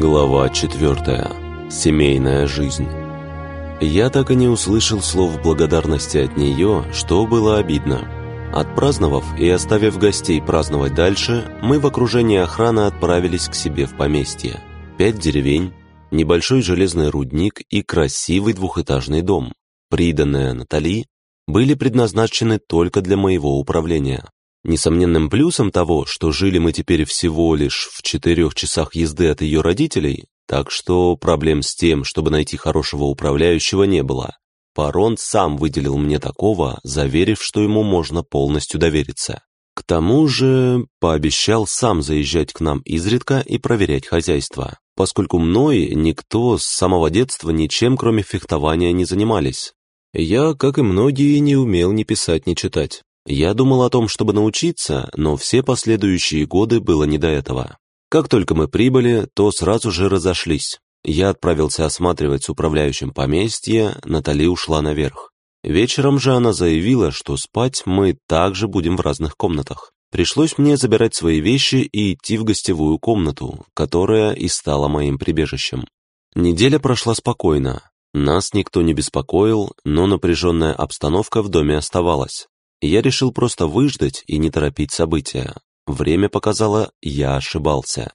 Глава 4. Семейная жизнь. Я так и не услышал слов благодарности от нее, что было обидно. Отпраздновав и оставив гостей праздновать дальше, мы в окружении охраны отправились к себе в поместье. Пять деревень, небольшой железный рудник и красивый двухэтажный дом, приданные Натали, были предназначены только для моего управления. Несомненным плюсом того, что жили мы теперь всего лишь в четырех часах езды от ее родителей, так что проблем с тем, чтобы найти хорошего управляющего, не было. Парон сам выделил мне такого, заверив, что ему можно полностью довериться. К тому же пообещал сам заезжать к нам изредка и проверять хозяйство, поскольку мной никто с самого детства ничем, кроме фехтования, не занимались. Я, как и многие, не умел ни писать, ни читать. Я думал о том, чтобы научиться, но все последующие годы было не до этого. Как только мы прибыли, то сразу же разошлись. Я отправился осматривать с управляющим поместье, Натали ушла наверх. Вечером же она заявила, что спать мы также будем в разных комнатах. Пришлось мне забирать свои вещи и идти в гостевую комнату, которая и стала моим прибежищем. Неделя прошла спокойно. Нас никто не беспокоил, но напряженная обстановка в доме оставалась. Я решил просто выждать и не торопить события. Время показало, я ошибался.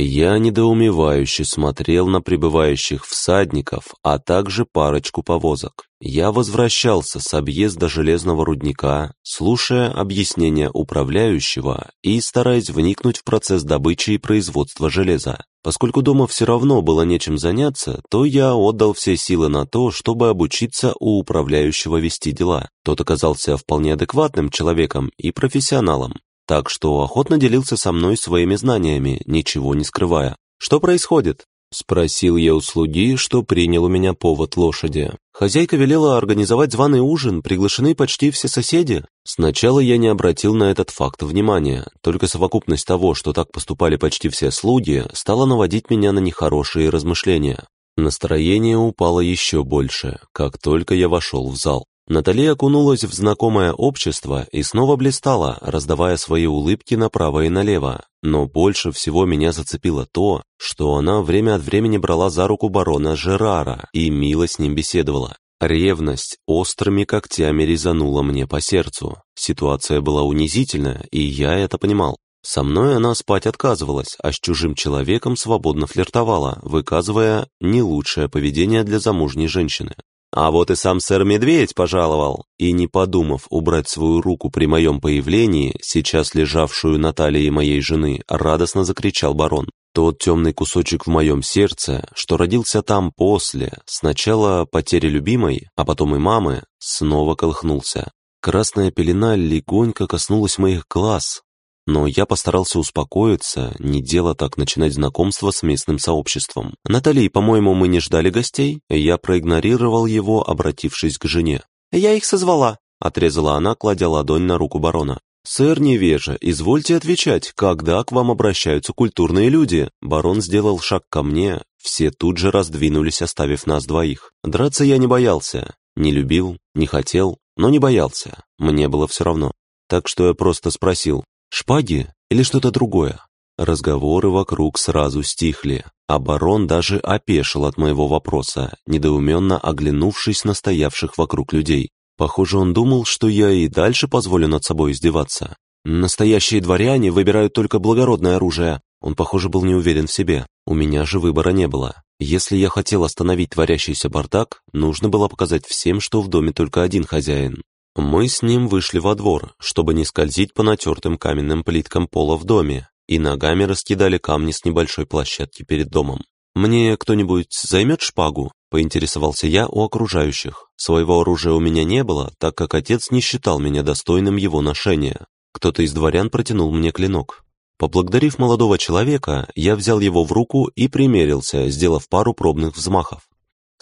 Я недоумевающе смотрел на прибывающих всадников, а также парочку повозок. Я возвращался с объезда железного рудника, слушая объяснения управляющего и стараясь вникнуть в процесс добычи и производства железа. Поскольку дома все равно было нечем заняться, то я отдал все силы на то, чтобы обучиться у управляющего вести дела. Тот оказался вполне адекватным человеком и профессионалом так что охотно делился со мной своими знаниями, ничего не скрывая. «Что происходит?» Спросил я у слуги, что принял у меня повод лошади. Хозяйка велела организовать званый ужин, приглашены почти все соседи. Сначала я не обратил на этот факт внимания, только совокупность того, что так поступали почти все слуги, стала наводить меня на нехорошие размышления. Настроение упало еще больше, как только я вошел в зал. Натали окунулась в знакомое общество и снова блистала, раздавая свои улыбки направо и налево. Но больше всего меня зацепило то, что она время от времени брала за руку барона Жерара и мило с ним беседовала. Ревность острыми когтями резанула мне по сердцу. Ситуация была унизительная, и я это понимал. Со мной она спать отказывалась, а с чужим человеком свободно флиртовала, выказывая не лучшее поведение для замужней женщины. А вот и сам сэр Медведь пожаловал, и не подумав убрать свою руку при моем появлении, сейчас лежавшую на талии моей жены, радостно закричал барон. Тот темный кусочек в моем сердце, что родился там после, сначала потери любимой, а потом и мамы, снова колыхнулся. Красная пелена легонько коснулась моих глаз, но я постарался успокоиться, не дело так начинать знакомство с местным сообществом. «Натали, по-моему, мы не ждали гостей?» Я проигнорировал его, обратившись к жене. «Я их созвала», — отрезала она, кладя ладонь на руку барона. «Сэр Невежа, извольте отвечать, когда к вам обращаются культурные люди?» Барон сделал шаг ко мне, все тут же раздвинулись, оставив нас двоих. Драться я не боялся, не любил, не хотел, но не боялся, мне было все равно. Так что я просто спросил, Шпаги или что-то другое? Разговоры вокруг сразу стихли, а барон даже опешил от моего вопроса, недоуменно оглянувшись на стоявших вокруг людей. Похоже, он думал, что я и дальше позволю над собой издеваться. Настоящие дворяне выбирают только благородное оружие. Он, похоже, был не уверен в себе. У меня же выбора не было. Если я хотел остановить творящийся бардак, нужно было показать всем, что в доме только один хозяин. Мы с ним вышли во двор, чтобы не скользить по натертым каменным плиткам пола в доме, и ногами раскидали камни с небольшой площадки перед домом. «Мне кто-нибудь займет шпагу?» – поинтересовался я у окружающих. Своего оружия у меня не было, так как отец не считал меня достойным его ношения. Кто-то из дворян протянул мне клинок. Поблагодарив молодого человека, я взял его в руку и примерился, сделав пару пробных взмахов.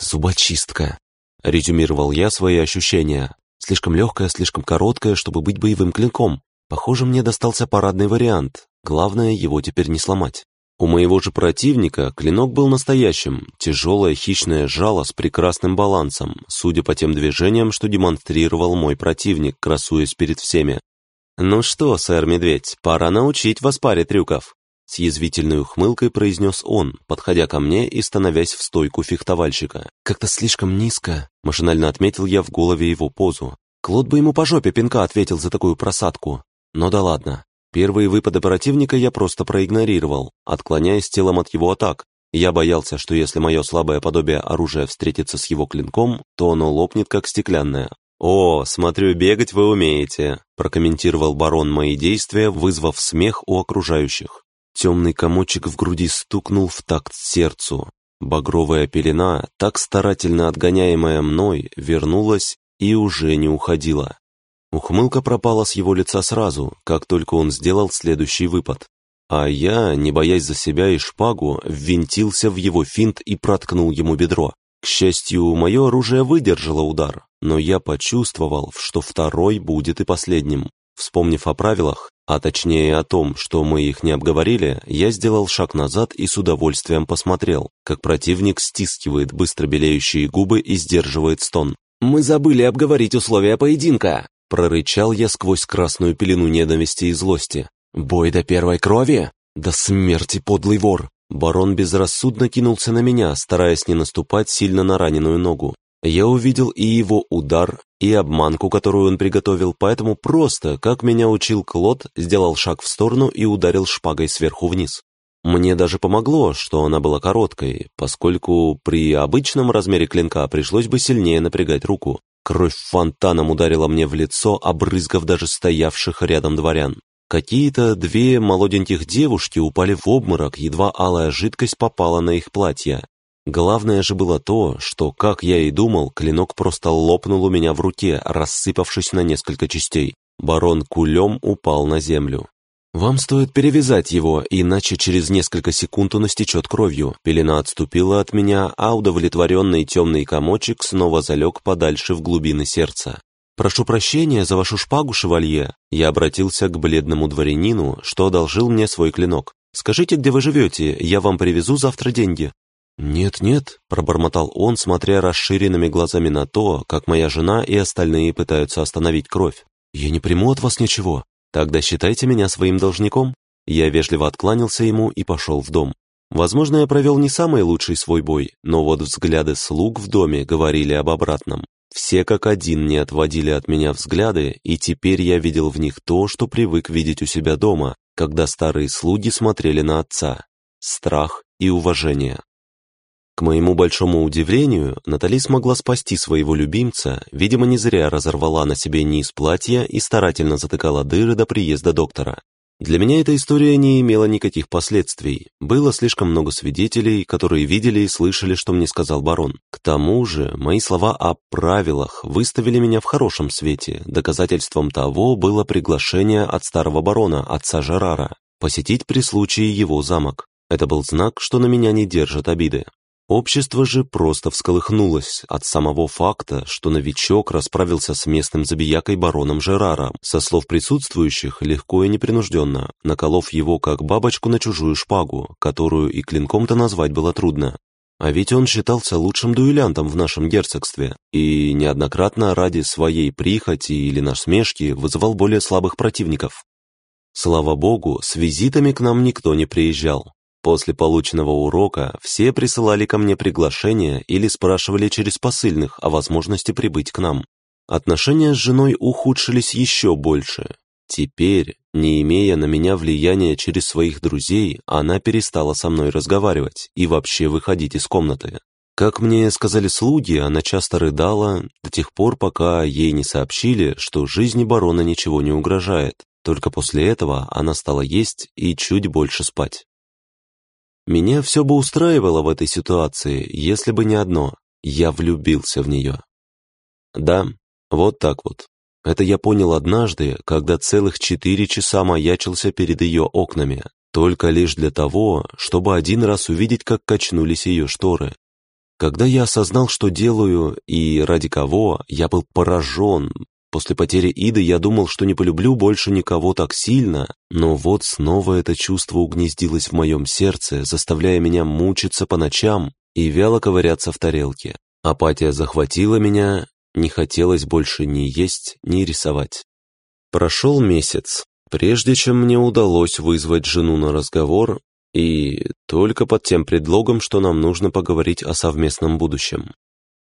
«Зубочистка», — резюмировал я свои ощущения. Слишком легкая, слишком короткая, чтобы быть боевым клинком. Похоже, мне достался парадный вариант. Главное, его теперь не сломать. У моего же противника клинок был настоящим, тяжелое хищное жало с прекрасным балансом, судя по тем движениям, что демонстрировал мой противник, красуясь перед всеми. «Ну что, сэр Медведь, пора научить вас паре трюков». С язвительной ухмылкой произнес он, подходя ко мне и становясь в стойку фехтовальщика. «Как-то слишком низко», — машинально отметил я в голове его позу. Клод бы ему по жопе пинка ответил за такую просадку. Но да ладно. Первые выпады противника я просто проигнорировал, отклоняясь телом от его атак. Я боялся, что если мое слабое подобие оружия встретится с его клинком, то оно лопнет как стеклянное. «О, смотрю, бегать вы умеете», – прокомментировал барон мои действия, вызвав смех у окружающих. Темный комочек в груди стукнул в такт сердцу. Багровая пелена, так старательно отгоняемая мной, вернулась и уже не уходила. Ухмылка пропала с его лица сразу, как только он сделал следующий выпад. А я, не боясь за себя и шпагу, ввинтился в его финт и проткнул ему бедро. К счастью, мое оружие выдержало удар, но я почувствовал, что второй будет и последним. Вспомнив о правилах, а точнее о том, что мы их не обговорили, я сделал шаг назад и с удовольствием посмотрел, как противник стискивает быстро белеющие губы и сдерживает стон. «Мы забыли обговорить условия поединка!» Прорычал я сквозь красную пелену ненависти и злости. «Бой до первой крови? До смерти, подлый вор!» Барон безрассудно кинулся на меня, стараясь не наступать сильно на раненую ногу. Я увидел и его удар, и обманку, которую он приготовил, поэтому просто, как меня учил Клод, сделал шаг в сторону и ударил шпагой сверху вниз. Мне даже помогло, что она была короткой, поскольку при обычном размере клинка пришлось бы сильнее напрягать руку. Кровь фонтаном ударила мне в лицо, обрызгав даже стоявших рядом дворян. Какие-то две молоденьких девушки упали в обморок, едва алая жидкость попала на их платья. Главное же было то, что, как я и думал, клинок просто лопнул у меня в руке, рассыпавшись на несколько частей. Барон кулем упал на землю. «Вам стоит перевязать его, иначе через несколько секунд он истечет кровью». Пелена отступила от меня, а удовлетворенный темный комочек снова залег подальше в глубины сердца. «Прошу прощения за вашу шпагу, шевалье». Я обратился к бледному дворянину, что одолжил мне свой клинок. «Скажите, где вы живете, я вам привезу завтра деньги». «Нет-нет», — пробормотал он, смотря расширенными глазами на то, как моя жена и остальные пытаются остановить кровь. «Я не приму от вас ничего. «Тогда считайте меня своим должником». Я вежливо откланялся ему и пошел в дом. Возможно, я провел не самый лучший свой бой, но вот взгляды слуг в доме говорили об обратном. Все как один не отводили от меня взгляды, и теперь я видел в них то, что привык видеть у себя дома, когда старые слуги смотрели на отца. Страх и уважение. К моему большому удивлению, Натали смогла спасти своего любимца, видимо, не зря разорвала на себе низ платья и старательно затыкала дыры до приезда доктора. Для меня эта история не имела никаких последствий. Было слишком много свидетелей, которые видели и слышали, что мне сказал барон. К тому же, мои слова о правилах выставили меня в хорошем свете. Доказательством того было приглашение от старого барона, отца Жерара, посетить при случае его замок. Это был знак, что на меня не держат обиды. Общество же просто всколыхнулось от самого факта, что новичок расправился с местным забиякой бароном Жераром, со слов присутствующих легко и непринужденно, наколов его как бабочку на чужую шпагу, которую и клинком-то назвать было трудно. А ведь он считался лучшим дуэлянтом в нашем герцогстве и неоднократно ради своей прихоти или насмешки вызывал более слабых противников. Слава богу, с визитами к нам никто не приезжал. После полученного урока все присылали ко мне приглашения или спрашивали через посыльных о возможности прибыть к нам. Отношения с женой ухудшились еще больше. Теперь, не имея на меня влияния через своих друзей, она перестала со мной разговаривать и вообще выходить из комнаты. Как мне сказали слуги, она часто рыдала до тех пор, пока ей не сообщили, что жизни барона ничего не угрожает. Только после этого она стала есть и чуть больше спать. Меня все бы устраивало в этой ситуации, если бы не одно – я влюбился в нее. Да, вот так вот. Это я понял однажды, когда целых четыре часа маячился перед ее окнами, только лишь для того, чтобы один раз увидеть, как качнулись ее шторы. Когда я осознал, что делаю и ради кого, я был поражен, После потери Иды я думал, что не полюблю больше никого так сильно, но вот снова это чувство угнездилось в моем сердце, заставляя меня мучиться по ночам и вяло ковыряться в тарелке. Апатия захватила меня, не хотелось больше ни есть, ни рисовать. Прошел месяц. Прежде чем мне удалось вызвать жену на разговор, и только под тем предлогом, что нам нужно поговорить о совместном будущем.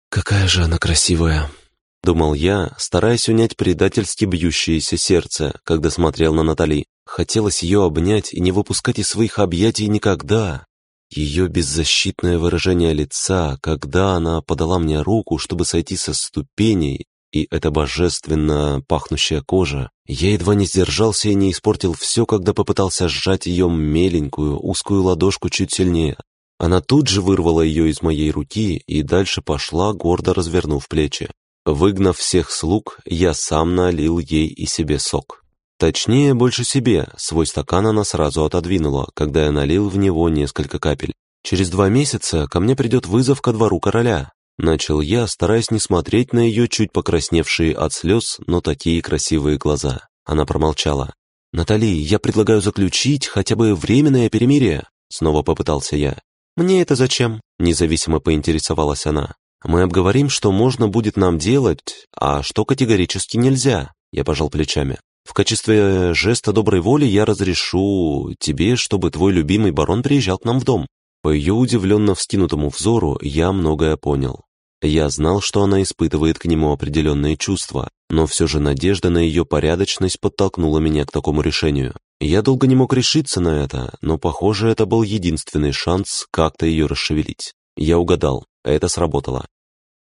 «Какая же она красивая!» — думал я, стараясь унять предательски бьющееся сердце, когда смотрел на Натали. Хотелось ее обнять и не выпускать из своих объятий никогда. Ее беззащитное выражение лица, когда она подала мне руку, чтобы сойти со ступеней, и эта божественно пахнущая кожа. Я едва не сдержался и не испортил все, когда попытался сжать ее меленькую, узкую ладошку чуть сильнее. Она тут же вырвала ее из моей руки и дальше пошла, гордо развернув плечи. Выгнав всех слуг, я сам налил ей и себе сок. Точнее, больше себе, свой стакан она сразу отодвинула, когда я налил в него несколько капель. Через два месяца ко мне придет вызов ко двору короля. Начал я, стараясь не смотреть на ее чуть покрасневшие от слез, но такие красивые глаза. Она промолчала. «Натали, я предлагаю заключить хотя бы временное перемирие», снова попытался я. «Мне это зачем?» Независимо поинтересовалась она. «Мы обговорим, что можно будет нам делать, а что категорически нельзя», я пожал плечами. «В качестве жеста доброй воли я разрешу тебе, чтобы твой любимый барон приезжал к нам в дом». По ее удивленно вскинутому взору я многое понял. Я знал, что она испытывает к нему определенные чувства, но все же надежда на ее порядочность подтолкнула меня к такому решению. Я долго не мог решиться на это, но, похоже, это был единственный шанс как-то ее расшевелить. Я угадал, это сработало.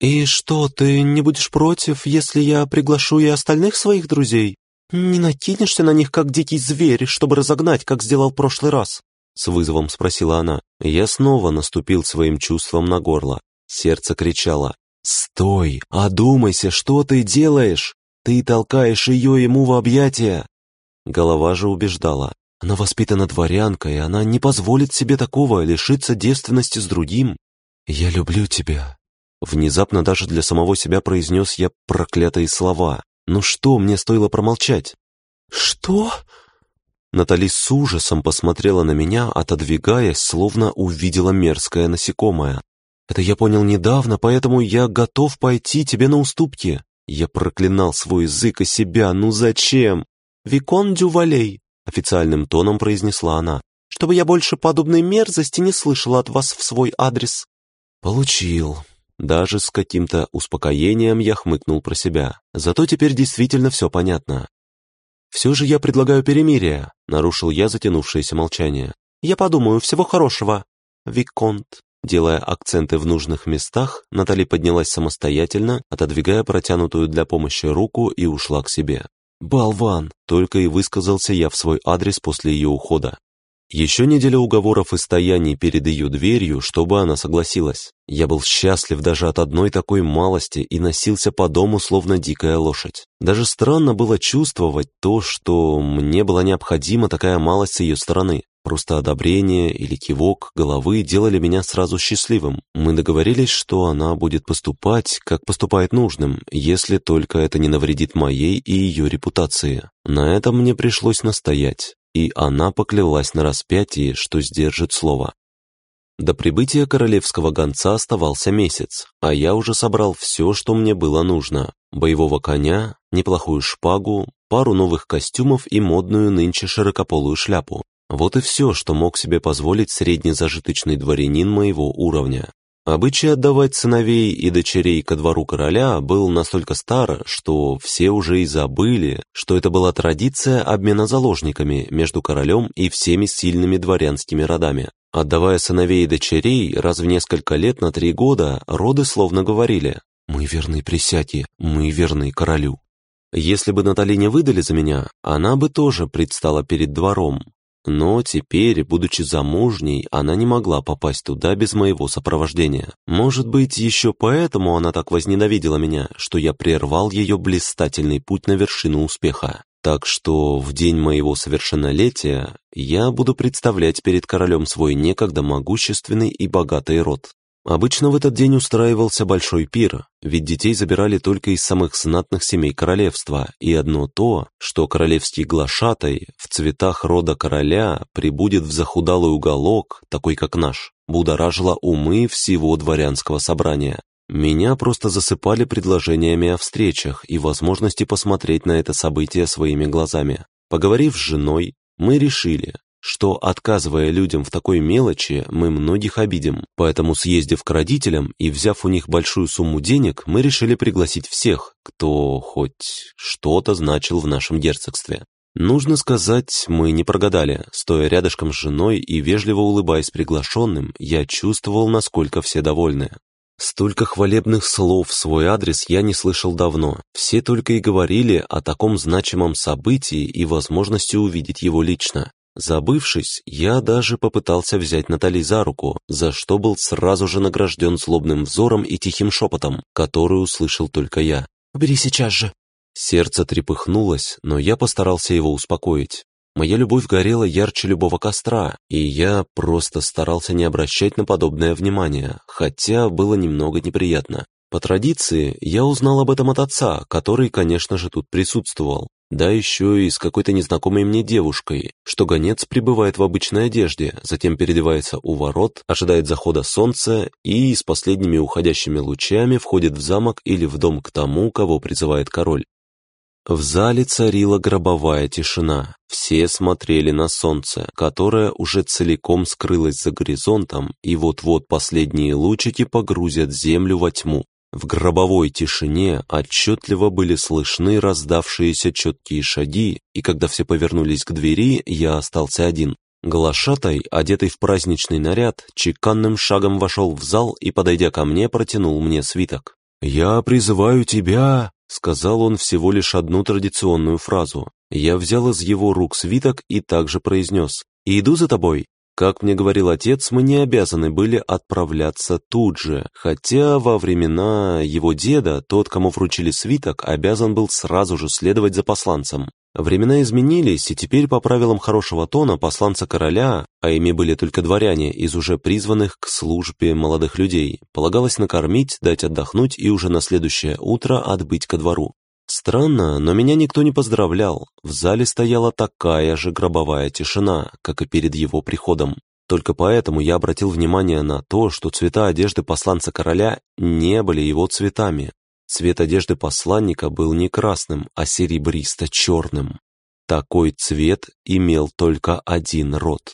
«И что, ты не будешь против, если я приглашу и остальных своих друзей? Не накинешься на них, как дикий зверь, чтобы разогнать, как сделал в прошлый раз?» С вызовом спросила она. Я снова наступил своим чувством на горло. Сердце кричало «Стой! Одумайся, что ты делаешь? Ты толкаешь ее ему в объятия!» Голова же убеждала. Она воспитана дворянкой, она не позволит себе такого лишиться девственности с другим. «Я люблю тебя». Внезапно даже для самого себя произнес я проклятые слова. Ну что, мне стоило промолчать? «Что?» Натали с ужасом посмотрела на меня, отодвигаясь, словно увидела мерзкое насекомое. Это я понял недавно, поэтому я готов пойти тебе на уступки. Я проклинал свой язык и себя, ну зачем? Викон Дювалей, официальным тоном произнесла она, чтобы я больше подобной мерзости не слышала от вас в свой адрес. Получил. Даже с каким-то успокоением я хмыкнул про себя. Зато теперь действительно все понятно. «Все же я предлагаю перемирие», — нарушил я затянувшееся молчание. «Я подумаю, всего хорошего, Виконт». Делая акценты в нужных местах, Натали поднялась самостоятельно, отодвигая протянутую для помощи руку и ушла к себе. «Болван!» — только и высказался я в свой адрес после ее ухода. Еще неделя уговоров и стояний перед ее дверью, чтобы она согласилась. Я был счастлив даже от одной такой малости и носился по дому, словно дикая лошадь. Даже странно было чувствовать то, что мне была необходима такая малость с ее стороны. Просто одобрение или кивок головы делали меня сразу счастливым. Мы договорились, что она будет поступать, как поступает нужным, если только это не навредит моей и ее репутации. На этом мне пришлось настоять, и она поклялась на распятии, что сдержит слово. До прибытия королевского гонца оставался месяц, а я уже собрал все, что мне было нужно. Боевого коня, неплохую шпагу, пару новых костюмов и модную нынче широкополую шляпу. Вот и все, что мог себе позволить среднезажиточный дворянин моего уровня. Обычай отдавать сыновей и дочерей ко двору короля был настолько стар, что все уже и забыли, что это была традиция обмена заложниками между королем и всеми сильными дворянскими родами. Отдавая сыновей и дочерей раз в несколько лет на три года, роды словно говорили «Мы верны присяге, мы верны королю». Если бы Натали не выдали за меня, она бы тоже предстала перед двором, но теперь, будучи замужней, она не могла попасть туда без моего сопровождения. Может быть, еще поэтому она так возненавидела меня, что я прервал ее блистательный путь на вершину успеха. Так что в день моего совершеннолетия я буду представлять перед королем свой некогда могущественный и богатый род. Обычно в этот день устраивался большой пир, ведь детей забирали только из самых знатных семей королевства, и одно то, что королевский глашатай в цветах рода короля прибудет в захудалый уголок, такой как наш, будоражило умы всего дворянского собрания. Меня просто засыпали предложениями о встречах и возможности посмотреть на это событие своими глазами. Поговорив с женой, мы решили, что, отказывая людям в такой мелочи, мы многих обидим. Поэтому, съездив к родителям и взяв у них большую сумму денег, мы решили пригласить всех, кто хоть что-то значил в нашем герцогстве. Нужно сказать, мы не прогадали. Стоя рядышком с женой и вежливо улыбаясь приглашенным, я чувствовал, насколько все довольны. Столько хвалебных слов в свой адрес я не слышал давно. Все только и говорили о таком значимом событии и возможности увидеть его лично. Забывшись, я даже попытался взять Натали за руку, за что был сразу же награжден злобным взором и тихим шепотом, который услышал только я. «Убери сейчас же!» Сердце трепыхнулось, но я постарался его успокоить. Моя любовь горела ярче любого костра, и я просто старался не обращать на подобное внимание, хотя было немного неприятно. По традиции, я узнал об этом от отца, который, конечно же, тут присутствовал. Да еще и с какой-то незнакомой мне девушкой, что гонец пребывает в обычной одежде, затем переодевается у ворот, ожидает захода солнца и с последними уходящими лучами входит в замок или в дом к тому, кого призывает король. В зале царила гробовая тишина. Все смотрели на солнце, которое уже целиком скрылось за горизонтом, и вот-вот последние лучики погрузят землю во тьму. В гробовой тишине отчетливо были слышны раздавшиеся четкие шаги, и когда все повернулись к двери, я остался один. Глашатай, одетый в праздничный наряд, чеканным шагом вошел в зал и, подойдя ко мне, протянул мне свиток. «Я призываю тебя!» — сказал он всего лишь одну традиционную фразу. Я взял из его рук свиток и также произнес «Иду за тобой». Как мне говорил отец, мы не обязаны были отправляться тут же, хотя во времена его деда тот, кому вручили свиток, обязан был сразу же следовать за посланцем. Времена изменились, и теперь по правилам хорошего тона посланца короля, а ими были только дворяне из уже призванных к службе молодых людей, полагалось накормить, дать отдохнуть и уже на следующее утро отбыть ко двору. Странно, но меня никто не поздравлял. В зале стояла такая же гробовая тишина, как и перед его приходом. Только поэтому я обратил внимание на то, что цвета одежды посланца короля не были его цветами. Цвет одежды посланника был не красным, а серебристо-черным. Такой цвет имел только один род.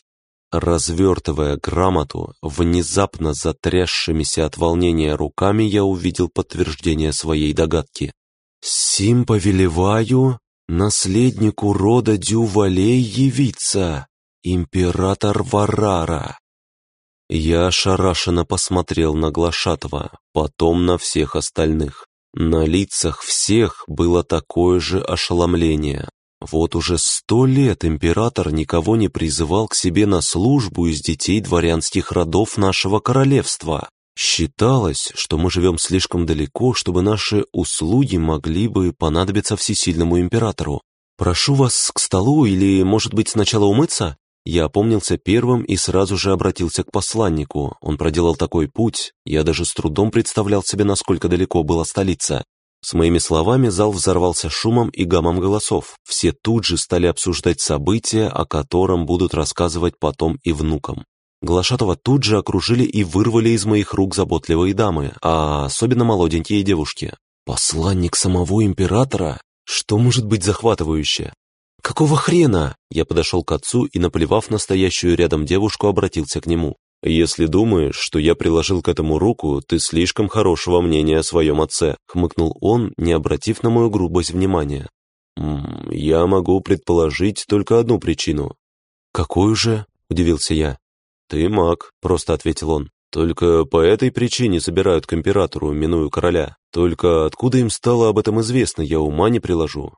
Развертывая грамоту, внезапно затрясшимися от волнения руками я увидел подтверждение своей догадки. «Сим повелеваю наследнику рода Дювалей явиться, император Варара». Я ошарашенно посмотрел на Глашатова, потом на всех остальных. На лицах всех было такое же ошеломление. Вот уже сто лет император никого не призывал к себе на службу из детей дворянских родов нашего королевства. Считалось, что мы живем слишком далеко, чтобы наши услуги могли бы понадобиться всесильному императору. «Прошу вас к столу или, может быть, сначала умыться?» Я опомнился первым и сразу же обратился к посланнику. Он проделал такой путь, я даже с трудом представлял себе, насколько далеко была столица. С моими словами зал взорвался шумом и гамом голосов. Все тут же стали обсуждать события, о котором будут рассказывать потом и внукам. Глашатова тут же окружили и вырвали из моих рук заботливые дамы, а особенно молоденькие девушки. Посланник самого императора? Что может быть захватывающе? «Какого хрена?» Я подошел к отцу и, наплевав настоящую рядом девушку, обратился к нему. «Если думаешь, что я приложил к этому руку, ты слишком хорошего мнения о своем отце», хмыкнул он, не обратив на мою грубость внимания. «М -м, «Я могу предположить только одну причину». «Какую же?» – удивился я. «Ты маг», — просто ответил он. «Только по этой причине собирают к императору, миную короля. Только откуда им стало об этом известно, я ума не приложу.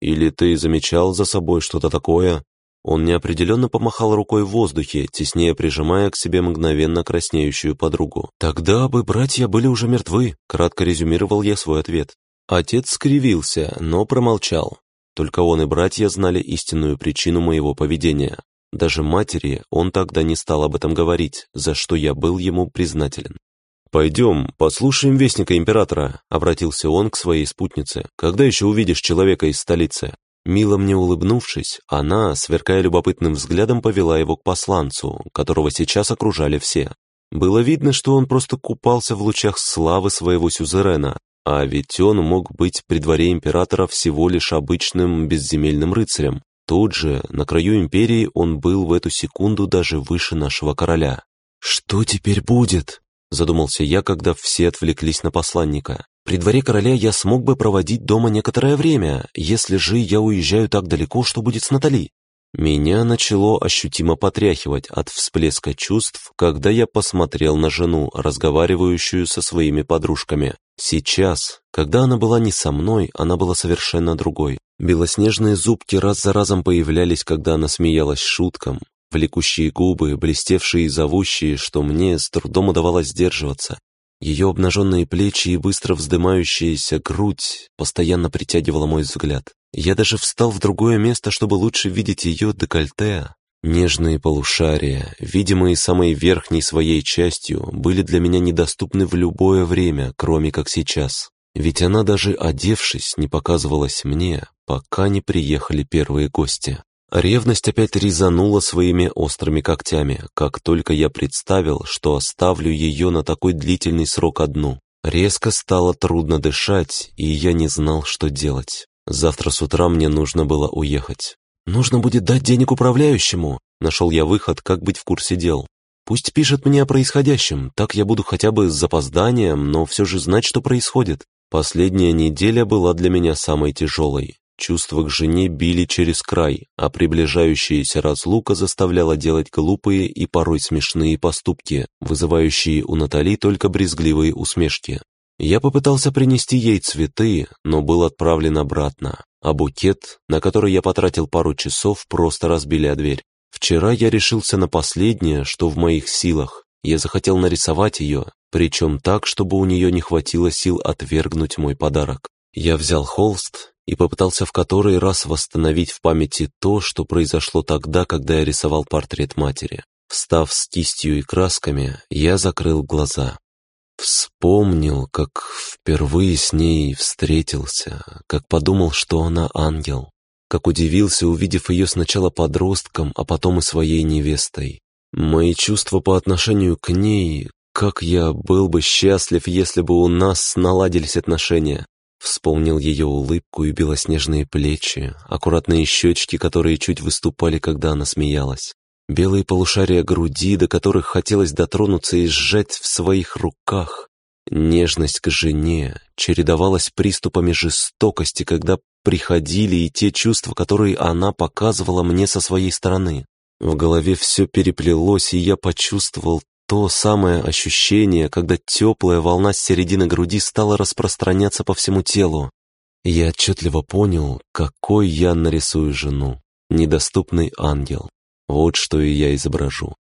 Или ты замечал за собой что-то такое?» Он неопределенно помахал рукой в воздухе, теснее прижимая к себе мгновенно краснеющую подругу. «Тогда бы братья были уже мертвы», — кратко резюмировал я свой ответ. Отец скривился, но промолчал. Только он и братья знали истинную причину моего поведения. Даже матери он тогда не стал об этом говорить, за что я был ему признателен. «Пойдем, послушаем Вестника Императора», — обратился он к своей спутнице. «Когда еще увидишь человека из столицы?» Мило мне улыбнувшись, она, сверкая любопытным взглядом, повела его к посланцу, которого сейчас окружали все. Было видно, что он просто купался в лучах славы своего сюзерена, а ведь он мог быть при дворе императора всего лишь обычным безземельным рыцарем. Тут же, на краю империи, он был в эту секунду даже выше нашего короля. «Что теперь будет?» – задумался я, когда все отвлеклись на посланника. «При дворе короля я смог бы проводить дома некоторое время, если же я уезжаю так далеко, что будет с Натали?» Меня начало ощутимо потряхивать от всплеска чувств, когда я посмотрел на жену, разговаривающую со своими подружками. Сейчас, когда она была не со мной, она была совершенно другой. Белоснежные зубки раз за разом появлялись, когда она смеялась шуткам. Влекущие губы, блестевшие и зовущие, что мне с трудом удавалось сдерживаться. Ее обнаженные плечи и быстро вздымающаяся грудь постоянно притягивала мой взгляд. Я даже встал в другое место, чтобы лучше видеть ее декольте. Нежные полушария, видимые самой верхней своей частью, были для меня недоступны в любое время, кроме как сейчас. Ведь она даже одевшись не показывалась мне, пока не приехали первые гости. Ревность опять резанула своими острыми когтями, как только я представил, что оставлю ее на такой длительный срок одну. Резко стало трудно дышать, и я не знал, что делать. Завтра с утра мне нужно было уехать. Нужно будет дать денег управляющему. Нашел я выход, как быть в курсе дел. Пусть пишет мне о происходящем, так я буду хотя бы с запозданием, но все же знать, что происходит. Последняя неделя была для меня самой тяжелой. Чувства к жене били через край, а приближающаяся разлука заставляла делать глупые и порой смешные поступки, вызывающие у Натали только брезгливые усмешки. Я попытался принести ей цветы, но был отправлен обратно, а букет, на который я потратил пару часов, просто разбили о дверь. Вчера я решился на последнее, что в моих силах. Я захотел нарисовать ее, причем так, чтобы у нее не хватило сил отвергнуть мой подарок. Я взял холст и попытался в который раз восстановить в памяти то, что произошло тогда, когда я рисовал портрет матери. Встав с кистью и красками, я закрыл глаза. Вспомнил, как впервые с ней встретился, как подумал, что она ангел, как удивился, увидев ее сначала подростком, а потом и своей невестой. Мои чувства по отношению к ней, как я был бы счастлив, если бы у нас наладились отношения. Вспомнил ее улыбку и белоснежные плечи, аккуратные щечки, которые чуть выступали, когда она смеялась. Белые полушария груди, до которых хотелось дотронуться и сжать в своих руках. Нежность к жене чередовалась приступами жестокости, когда приходили и те чувства, которые она показывала мне со своей стороны. В голове все переплелось, и я почувствовал то самое ощущение, когда теплая волна с середины груди стала распространяться по всему телу. Я отчетливо понял, какой я нарисую жену. Недоступный ангел. Вот что и я изображу.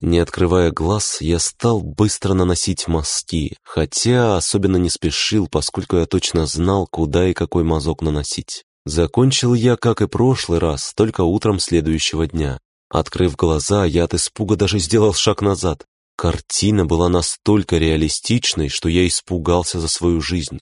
Не открывая глаз, я стал быстро наносить мазки, хотя особенно не спешил, поскольку я точно знал, куда и какой мазок наносить. Закончил я, как и прошлый раз, только утром следующего дня. Открыв глаза, я от испуга даже сделал шаг назад. Картина была настолько реалистичной, что я испугался за свою жизнь.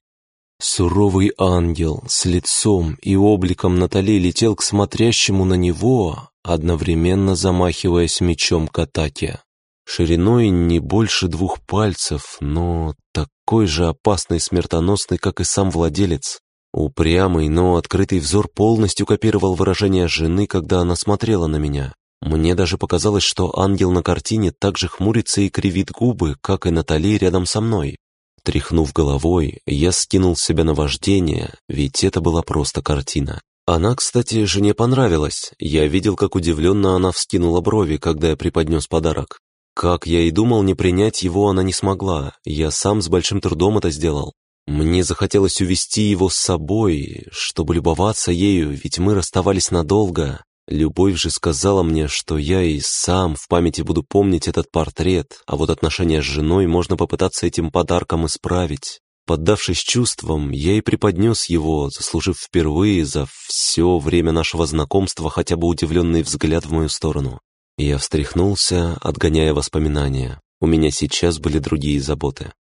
Суровый ангел с лицом и обликом Натали летел к смотрящему на него, одновременно замахиваясь мечом к атаке. Шириной не больше двух пальцев, но такой же опасный и смертоносный, как и сам владелец. Упрямый, но открытый взор полностью копировал выражение жены, когда она смотрела на меня. Мне даже показалось, что ангел на картине так же хмурится и кривит губы, как и Натали рядом со мной. Тряхнув головой, я скинул с себя наваждение, ведь это была просто картина. Она, кстати, жене понравилась. Я видел, как удивленно она вскинула брови, когда я преподнес подарок. Как я и думал, не принять его она не смогла. Я сам с большим трудом это сделал. Мне захотелось увести его с собой, чтобы любоваться ею, ведь мы расставались надолго. Любовь же сказала мне, что я и сам в памяти буду помнить этот портрет, а вот отношения с женой можно попытаться этим подарком исправить. Поддавшись чувствам, я и преподнес его, заслужив впервые за все время нашего знакомства хотя бы удивленный взгляд в мою сторону. Я встряхнулся, отгоняя воспоминания. У меня сейчас были другие заботы.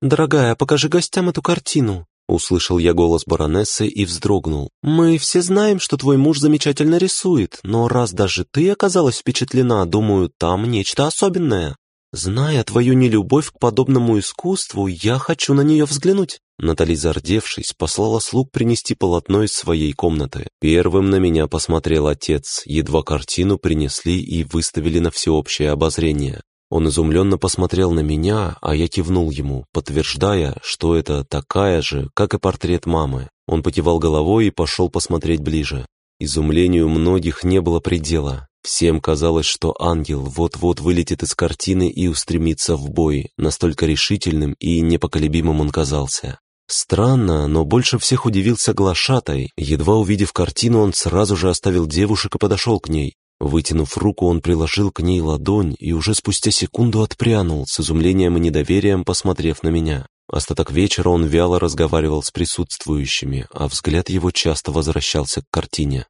«Дорогая, покажи гостям эту картину», Услышал я голос баронессы и вздрогнул. «Мы все знаем, что твой муж замечательно рисует, но раз даже ты оказалась впечатлена, думаю, там нечто особенное». Зная твою нелюбовь к подобному искусству, я хочу на нее взглянуть». Натали, зардевшись, послала слуг принести полотно из своей комнаты. Первым на меня посмотрел отец, едва картину принесли и выставили на всеобщее обозрение. Он изумленно посмотрел на меня, а я кивнул ему, подтверждая, что это такая же, как и портрет мамы. Он покивал головой и пошел посмотреть ближе. Изумлению многих не было предела. Всем казалось, что ангел вот-вот вылетит из картины и устремится в бой, настолько решительным и непоколебимым он казался. Странно, но больше всех удивился глашатай. Едва увидев картину, он сразу же оставил девушек и подошел к ней. Вытянув руку, он приложил к ней ладонь и уже спустя секунду отпрянул, с изумлением и недоверием посмотрев на меня. Остаток вечера он вяло разговаривал с присутствующими, а взгляд его часто возвращался к картине.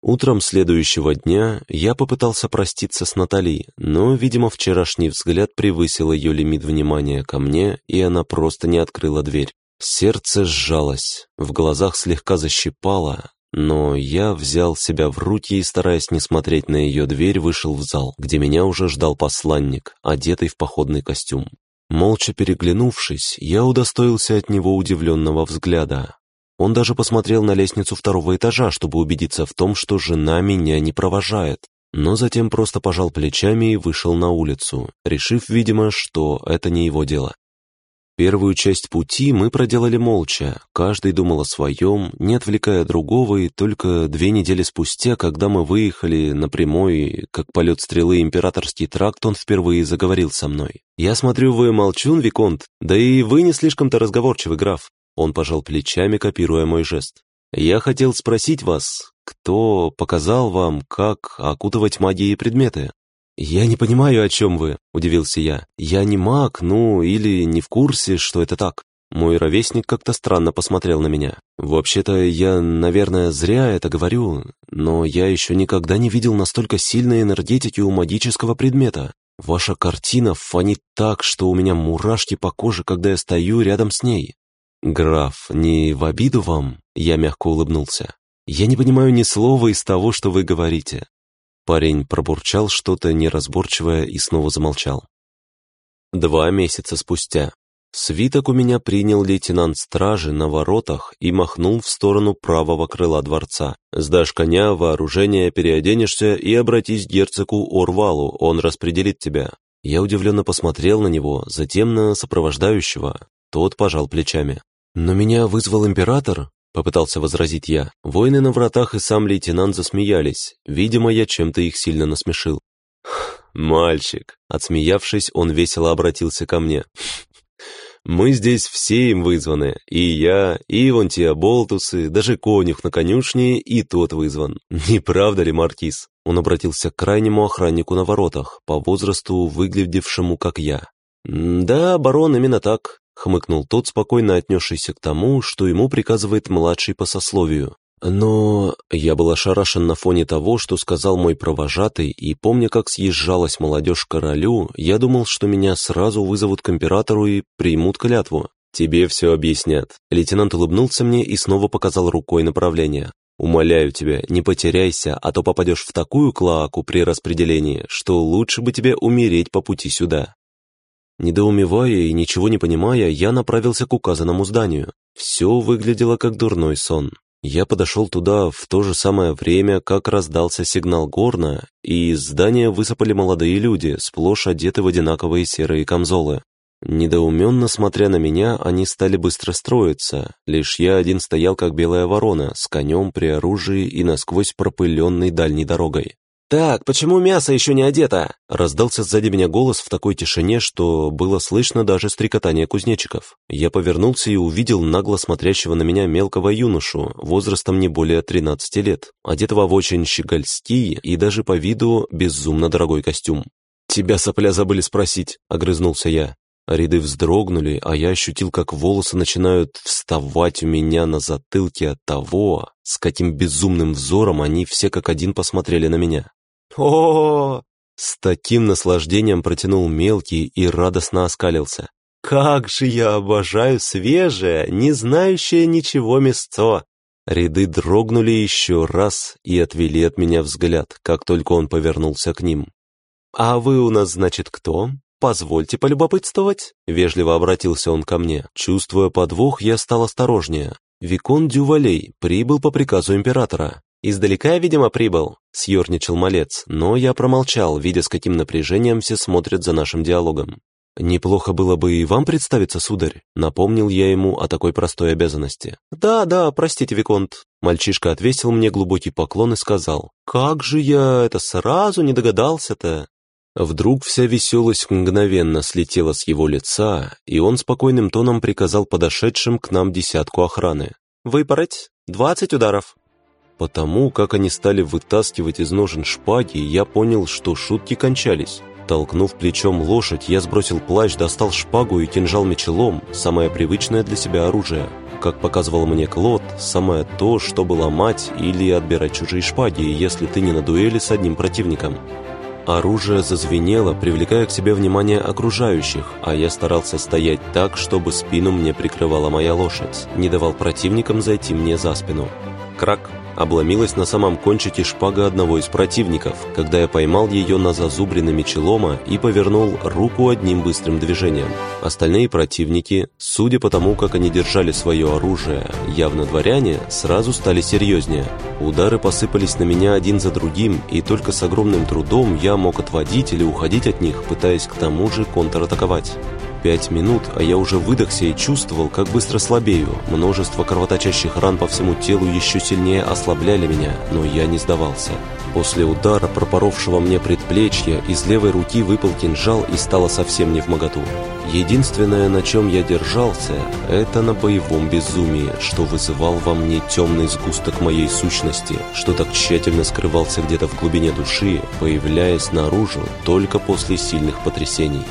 Утром следующего дня я попытался проститься с Натали, но, видимо, вчерашний взгляд превысил ее лимит внимания ко мне, и она просто не открыла дверь. Сердце сжалось, в глазах слегка защипало, но я взял себя в руки и, стараясь не смотреть на ее дверь, вышел в зал, где меня уже ждал посланник, одетый в походный костюм. Молча переглянувшись, я удостоился от него удивленного взгляда. Он даже посмотрел на лестницу второго этажа, чтобы убедиться в том, что жена меня не провожает, но затем просто пожал плечами и вышел на улицу, решив, видимо, что это не его дело. Первую часть пути мы проделали молча, каждый думал о своем, не отвлекая другого, и только две недели спустя, когда мы выехали на прямой, как полет стрелы, императорский тракт, он впервые заговорил со мной. «Я смотрю, вы молчун, Виконт, да и вы не слишком-то разговорчивый, граф». Он пожал плечами, копируя мой жест. «Я хотел спросить вас, кто показал вам, как окутывать магией предметы?» «Я не понимаю, о чем вы», — удивился я. «Я не маг, ну, или не в курсе, что это так». Мой ровесник как-то странно посмотрел на меня. «Вообще-то я, наверное, зря это говорю, но я еще никогда не видел настолько сильной энергетики у магического предмета. Ваша картина фонит так, что у меня мурашки по коже, когда я стою рядом с ней». «Граф, не в обиду вам?» Я мягко улыбнулся. «Я не понимаю ни слова из того, что вы говорите. Парень пробурчал что-то неразборчивое и снова замолчал. Два месяца спустя. Свиток у меня принял лейтенант стражи на воротах и махнул в сторону правого крыла дворца. «Сдашь коня, вооружение, переоденешься и обратись к герцогу Орвалу, он распределит тебя». Я удивленно посмотрел на него, затем на сопровождающего. Тот пожал плечами. «Но меня вызвал император?» Попытался возразить я. Воины на вратах и сам лейтенант засмеялись. Видимо, я чем-то их сильно насмешил. «Мальчик!» Отсмеявшись, он весело обратился ко мне. «Мы здесь все им вызваны. И я, и те болтусы, даже конюх на конюшне, и тот вызван. Не правда ли, Маркиз?» Он обратился к крайнему охраннику на воротах, по возрасту выглядевшему как я. «Да, барон, именно так. — хмыкнул тот, спокойно отнесшийся к тому, что ему приказывает младший по сословию. Но я был ошарашен на фоне того, что сказал мой провожатый, и помня, как съезжалась молодежь к королю, я думал, что меня сразу вызовут к императору и примут клятву. «Тебе все объяснят». Лейтенант улыбнулся мне и снова показал рукой направление. «Умоляю тебя, не потеряйся, а то попадешь в такую клоаку при распределении, что лучше бы тебе умереть по пути сюда». Недоумевая и ничего не понимая, я направился к указанному зданию. Все выглядело как дурной сон. Я подошел туда в то же самое время, как раздался сигнал горна, и из здания высыпали молодые люди, сплошь одеты в одинаковые серые камзолы. Недоуменно смотря на меня, они стали быстро строиться. Лишь я один стоял, как белая ворона, с конем при оружии и насквозь пропыленной дальней дорогой. «Так, почему мясо еще не одето?» Раздался сзади меня голос в такой тишине, что было слышно даже стрекотание кузнечиков. Я повернулся и увидел нагло смотрящего на меня мелкого юношу, возрастом не более 13 лет, одетого в очень щегольский и даже по виду безумно дорогой костюм. «Тебя, сопля, забыли спросить», — огрызнулся я. Ряды вздрогнули, а я ощутил, как волосы начинают вставать у меня на затылке от того, с каким безумным взором они все как один посмотрели на меня о, С таким наслаждением протянул мелкий и радостно оскалился. «Как же я обожаю свежее, не знающее ничего мясцо!» Ряды дрогнули еще раз и отвели от меня взгляд, как только он повернулся к ним. «А вы у нас, значит, кто? Позвольте полюбопытствовать?» Вежливо обратился он ко мне. Чувствуя подвох, я стал осторожнее. Викон Дювалей прибыл по приказу императора. «Издалека, видимо, прибыл», — съерничал малец, но я промолчал, видя, с каким напряжением все смотрят за нашим диалогом. «Неплохо было бы и вам представиться, сударь», — напомнил я ему о такой простой обязанности. «Да, да, простите, Виконт». Мальчишка отвесил мне глубокий поклон и сказал, «Как же я это сразу не догадался-то?» Вдруг вся веселость мгновенно слетела с его лица, и он спокойным тоном приказал подошедшим к нам десятку охраны. «Выпороть! Двадцать ударов!» Потому, как они стали вытаскивать из ножен шпаги, я понял, что шутки кончались. Толкнув плечом лошадь, я сбросил плащ, достал шпагу и кинжал мечелом, самое привычное для себя оружие. Как показывал мне Клод, самое то, чтобы ломать или отбирать чужие шпаги, если ты не на дуэли с одним противником. Оружие зазвенело, привлекая к себе внимание окружающих, а я старался стоять так, чтобы спину мне прикрывала моя лошадь, не давал противникам зайти мне за спину. Крак! Обломилась на самом кончике шпага одного из противников, когда я поймал ее на зазубренной мечелома и повернул руку одним быстрым движением. Остальные противники, судя по тому, как они держали свое оружие, явно дворяне, сразу стали серьезнее. Удары посыпались на меня один за другим, и только с огромным трудом я мог отводить или уходить от них, пытаясь к тому же контратаковать. Пять минут, а я уже выдохся и чувствовал, как быстро слабею. Множество кровоточащих ран по всему телу еще сильнее ослабляли меня, но я не сдавался. После удара, пропоровшего мне предплечье, из левой руки выпал кинжал и стало совсем не в моготу. Единственное, на чем я держался, это на боевом безумии, что вызывал во мне темный сгусток моей сущности, что так тщательно скрывался где-то в глубине души, появляясь наружу только после сильных потрясений.